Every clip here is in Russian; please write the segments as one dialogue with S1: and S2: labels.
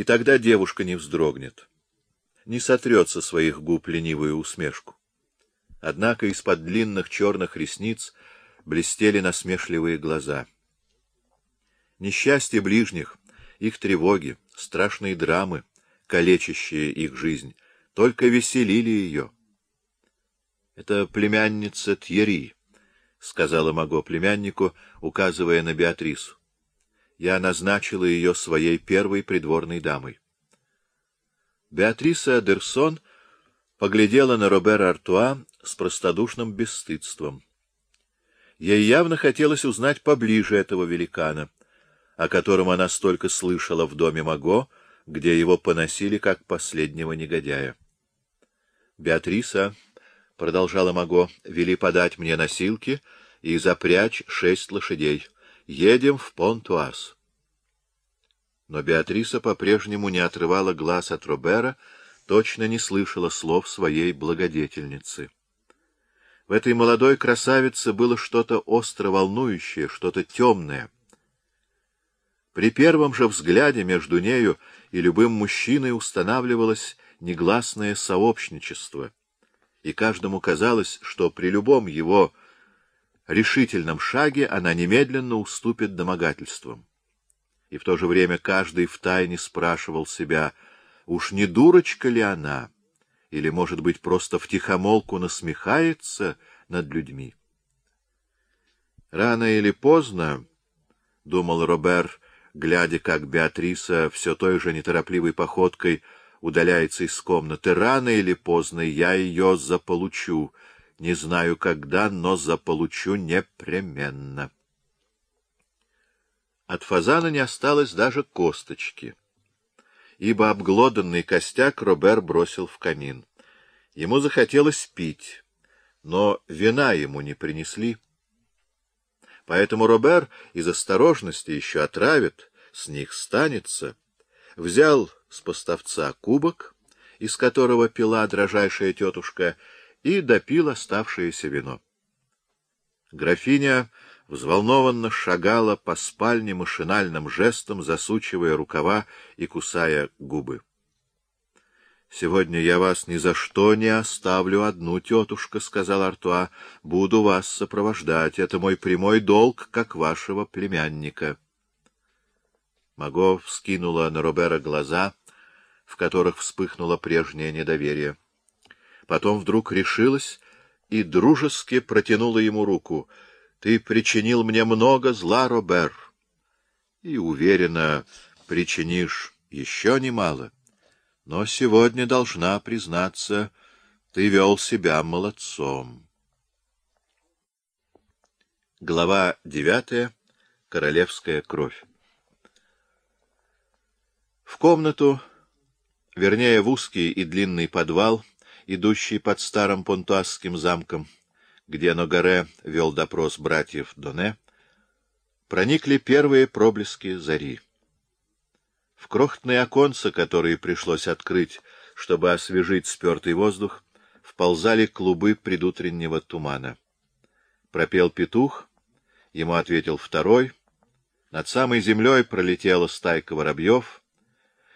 S1: И тогда девушка не вздрогнет, не сотрет со своих губ ленивую усмешку. Однако из-под длинных черных ресниц блестели насмешливые глаза. Несчастье ближних, их тревоги, страшные драмы, калечащие их жизнь, только веселили ее. — Это племянница Тьери, — сказала Маго племяннику, указывая на Беатрису. Я назначила ее своей первой придворной дамой. Беатриса Дерсон поглядела на Робера Артуа с простодушным бесстыдством. Ей явно хотелось узнать поближе этого великана, о котором она столько слышала в доме Маго, где его поносили как последнего негодяя. Беатриса, — продолжала Маго, — вели подать мне носилки и запрячь шесть лошадей. Едем в Понтуаз. Но Беатриса по-прежнему не отрывала глаз от Робера, точно не слышала слов своей благодетельницы. В этой молодой красавице было что-то остро волнующее, что-то темное. При первом же взгляде между нею и любым мужчиной устанавливалось негласное сообщничество, и каждому казалось, что при любом его решительном шаге она немедленно уступит домогательствам. И в то же время каждый втайне спрашивал себя, уж не дурочка ли она, или, может быть, просто втихомолку насмехается над людьми. Рано или поздно, — думал Робер, глядя, как Беатриса все той же неторопливой походкой удаляется из комнаты, — рано или поздно я ее заполучу, не знаю когда, но заполучу непременно. От фазана не осталось даже косточки, ибо обглоданный костяк Робер бросил в камин. Ему захотелось пить, но вина ему не принесли. Поэтому Робер из осторожности еще отравит, с них станется, взял с поставца кубок, из которого пила дрожайшая тетушка, и допил оставшееся вино. Графиня взволнованно шагала по спальне машинальным жестом, засучивая рукава и кусая губы. — Сегодня я вас ни за что не оставлю одну, тетушка, — сказал Артуа. — Буду вас сопровождать. Это мой прямой долг, как вашего племянника. Маго вскинула на Робера глаза, в которых вспыхнуло прежнее недоверие. Потом вдруг решилась и дружески протянула ему руку. — Ты причинил мне много зла, Робер, и, уверенно, причинишь еще немало. Но сегодня, должна признаться, ты вел себя молодцом. Глава девятая. Королевская кровь. В комнату, вернее, в узкий и длинный подвал, идущий под старым понтуазским замком, где Ногаре вел допрос братьев Доне, проникли первые проблески зари. В крохотные оконца, которые пришлось открыть, чтобы освежить спертый воздух, вползали клубы предутреннего тумана. Пропел петух, ему ответил второй. Над самой землей пролетела стайка воробьев.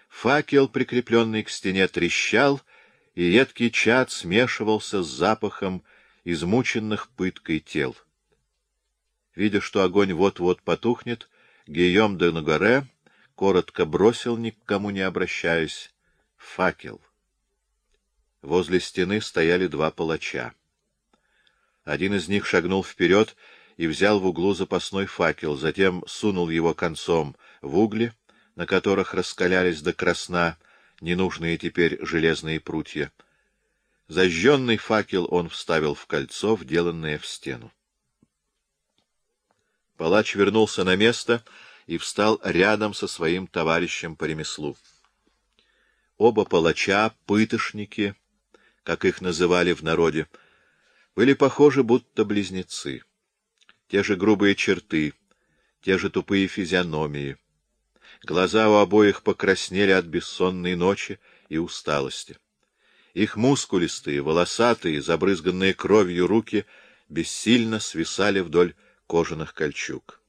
S1: Факел, прикрепленный к стене, трещал — и едкий чад смешивался с запахом измученных пыткой тел. Видя, что огонь вот-вот потухнет, Гийом де Нагоре коротко бросил, никому не обращаясь, факел. Возле стены стояли два палача. Один из них шагнул вперед и взял в углу запасной факел, затем сунул его концом в угли, на которых раскалялись до красна ненужные теперь железные прутья. Зажженный факел он вставил в кольцо, вделанное в стену. Палач вернулся на место и встал рядом со своим товарищем по ремеслу. Оба палача, пытошники, как их называли в народе, были похожи будто близнецы. Те же грубые черты, те же тупые физиономии — Глаза у обоих покраснели от бессонной ночи и усталости. Их мускулистые, волосатые, забрызганные кровью руки бессильно свисали вдоль кожаных кольчуг.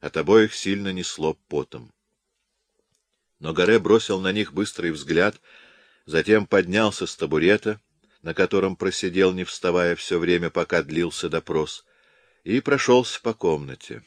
S1: От обоих сильно несло потом. Но Горе бросил на них быстрый взгляд, затем поднялся с табурета, на котором просидел, не вставая все время, пока длился допрос, и прошелся по комнате.